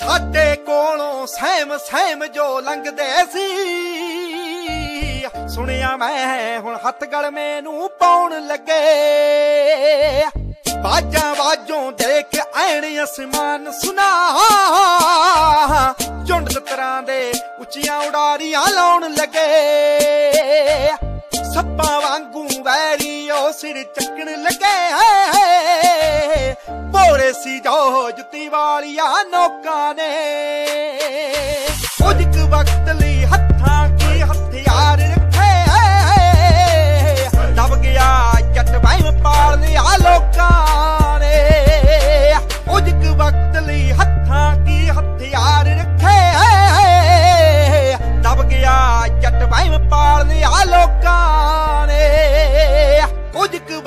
ਸਾਡੇ ਕੋਲੋਂ ਸਹਿਮ ਸਹਿਮ ਜੋ ਲੰਘਦੇ ਸੀ। ਸੁਣਿਆ ਮੈਂ ਹੁਣ ਹੱਥ ਗਲ ਮੈਨੂੰ ਪਾਉਣ ਲੱਗੇ। ਬਾਜਾਂ ਬਾਜੋਂ ਦੇਖ ਐਣ ਅਸਮਾਨ ਸੁਨਾ। ਝੁੰਡ ਤਰ੍ਹਾਂ ਦੇ ਉੱਚੀਆਂ ਉਡਾਰੀਆਂ ਲਾਉਣ ਲੱਗੇ। ਸੱਪਾਂ ਵਾਂਗੂ ਵੈਰੀ ਉਹ ਸਿਰ ਚੱਕਣ ਲੱਗੇ। ਵਾਲੀਆਂ ਨੋਕਾਂ ਨੇ। ਕੁਝ ਕੁ ਵਕਤ ਲਈ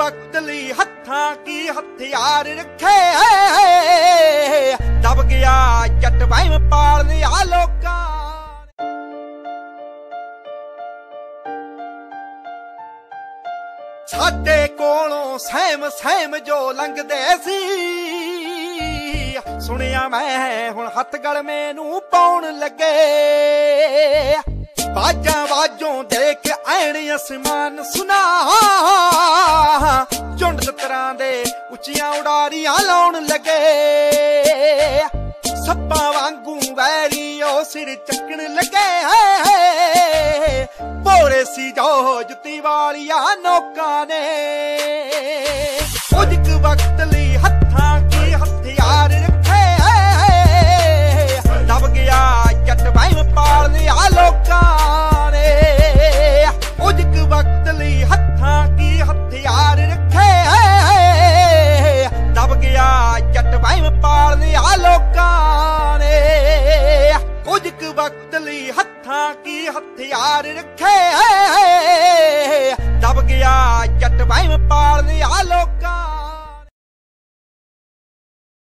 ਵਕਤ ਲਈ ਹੱਥਾਂ ਕੀ ਹਥਿਆਰ ਰੱਖੇ? ਦਬ ਗਿਆ ਜੱਟ ਵਹਿਮ ਪਾਲ ਲਿਆ ਲੋਕਾਂ। ਸਾਡੇ ਕੋਲੋਂ ਸਹਿਮ ਸਹਿਮ ਜੋ ਲੰਘਦੇ ਸੀ। ਸੁਣਿਆ ਮੈਂ ਹੁਣ ਹੱਥ ਗਲ ਮੈਨੂੰ ਪਾਉਣ ਲੱਗੇ। ਬਾਜਾਂ ਬਾਜੋਂ ਦੇਖ ਐਣ ਅਸਮਾਨ ਸੁਨਾ। ਝੁੰਡ ਤਰ੍ਹਾਂ ਦੇ ਉੱਚੀਆਂ ਉਡਾਰੀਆਂ ਲਾਉਣ ਲੱਗੇ। ਸੱਪਾਂ ਵਾਂਗੂ ਵੈਰੀ ਉਹ ਸਿਰ ਚੱਕਣ ਲੱਗੇ। ਬੋਰੇ ਸੀ ਜੋ ਜੁੱਤੀ ਵਾਲੀਆਂ ਨੋਕਾਂ ਨੇ। ਕੁਝ ਕੁ ਵਕਤ ਲਈ ਹਥਿਆਰ ਰੱਖੇ ਦਬ ਗਿਆ ਜੱਟ ਵਹਿਮ